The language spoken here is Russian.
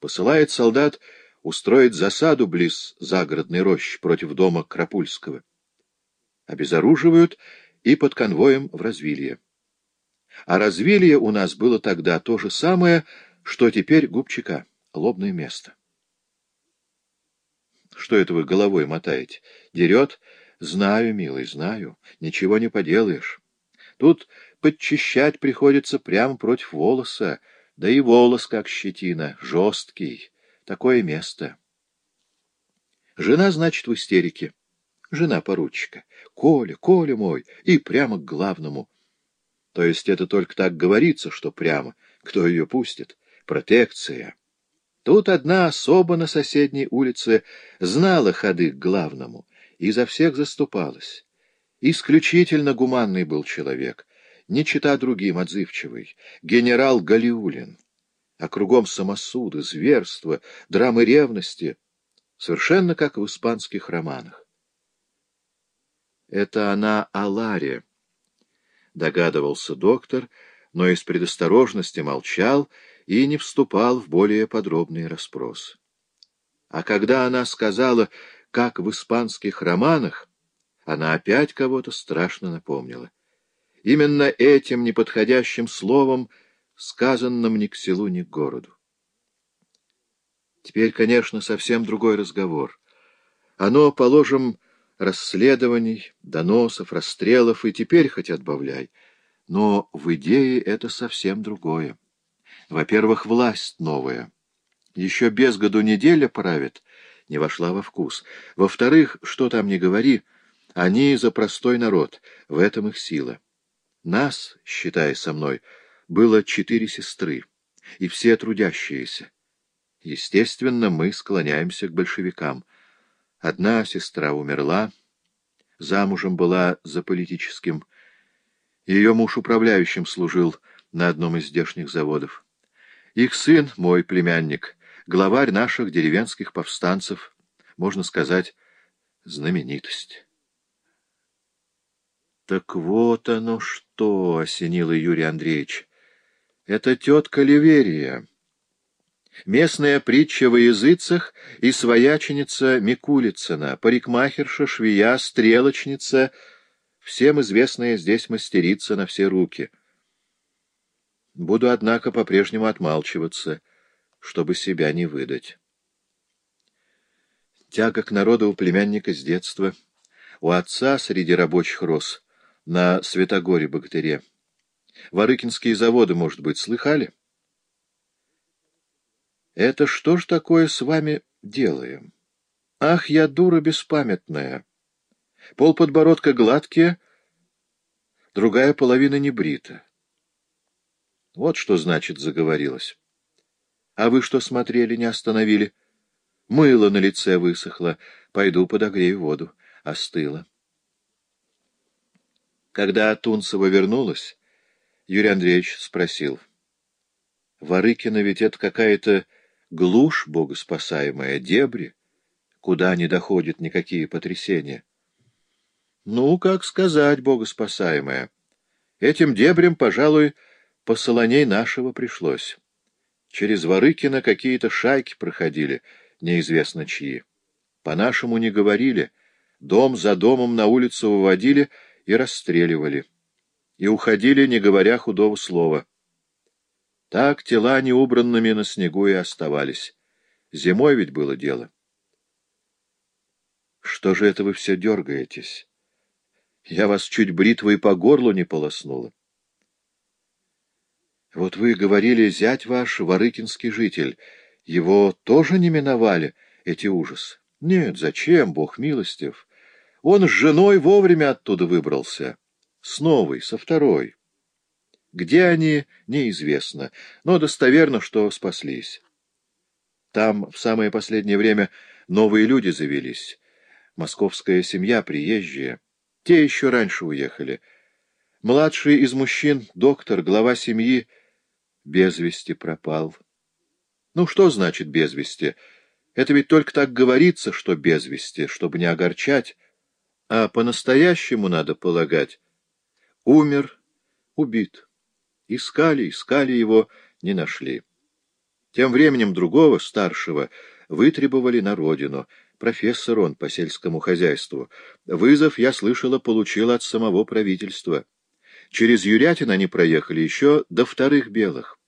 посылает солдат устроить засаду близ загородной рощи против дома Крапульского. Обезоруживают и под конвоем в Развилье. А Развилье у нас было тогда то же самое, что теперь Губчака, лобное место. Что это вы головой мотаете? Дерет? Знаю, милый, знаю. Ничего не поделаешь. Тут подчищать приходится прямо против волоса, да и волос, как щетина, жесткий. Такое место. Жена, значит, в истерике. Жена поручика. Коля, Коля мой, и прямо к главному. То есть это только так говорится, что прямо. Кто ее пустит? Протекция. Тут одна особа на соседней улице знала ходы к главному и за всех заступалась. Исключительно гуманный был человек, не чита другим отзывчивый, генерал Галиулин. А кругом самосуды, зверства, драмы ревности, совершенно как в испанских романах. Это она о Ларе, догадывался доктор, но из предосторожности молчал и не вступал в более подробные расспросы. А когда она сказала, как в испанских романах, она опять кого-то страшно напомнила. Именно этим неподходящим словом, сказанным ни к селу, ни к городу. Теперь, конечно, совсем другой разговор. Оно, положим, расследований, доносов, расстрелов, и теперь хоть отбавляй. Но в идее это совсем другое. Во-первых, власть новая. Еще без году неделя правит, не вошла во вкус. Во-вторых, что там не говори, они за простой народ, в этом их сила. Нас, считай со мной, было четыре сестры, и все трудящиеся. Естественно, мы склоняемся к большевикам. Одна сестра умерла, замужем была за политическим. Ее муж управляющим служил на одном из здешних заводов. Их сын, мой племянник, главарь наших деревенских повстанцев, можно сказать, знаменитость. Так вот оно что, — осенило Юрий Андреевич. Это тетка Ливерия. Местная притча во языцах и свояченица Микулицына, парикмахерша, швея, стрелочница, всем известная здесь мастерица на все руки. Буду, однако, по-прежнему отмалчиваться — чтобы себя не выдать. Тяга к народу у племянника с детства. У отца среди рабочих рос на Святогоре-Богатыре. Варыкинские заводы, может быть, слыхали? Это что ж такое с вами делаем? Ах, я дура беспамятная! Пол подбородка гладкие, другая половина не брита. Вот что значит заговорилась. А вы что смотрели, не остановили? Мыло на лице высохло. Пойду подогрею воду. Остыло. Когда Тунцева вернулась, Юрий Андреевич спросил. Варыкина ведь это какая-то глушь богоспасаемая, дебри, куда не доходят никакие потрясения. Ну, как сказать, богоспасаемая. Этим дебрям, пожалуй, посолоней нашего пришлось. Через Ворыкино какие-то шайки проходили, неизвестно чьи. По-нашему не говорили, дом за домом на улицу выводили и расстреливали. И уходили, не говоря худого слова. Так тела неубранными на снегу и оставались. Зимой ведь было дело. Что же это вы все дергаетесь? Я вас чуть бритвой по горлу не полоснула. Вот вы говорили, зять ваш, Ворыкинский житель, его тоже не миновали, эти ужасы? Нет, зачем, Бог милостив. Он с женой вовремя оттуда выбрался. С новой, со второй. Где они, неизвестно, но достоверно, что спаслись. Там в самое последнее время новые люди завелись. Московская семья приезжая. Те еще раньше уехали. Младший из мужчин, доктор, глава семьи, без вести пропал. Ну, что значит без вести? Это ведь только так говорится, что без вести, чтобы не огорчать. А по-настоящему, надо полагать, умер, убит. Искали, искали его, не нашли. Тем временем другого, старшего, вытребовали на родину. Профессор он по сельскому хозяйству. Вызов, я слышала, получил от самого правительства. Через Юрятин они проехали еще до вторых белых.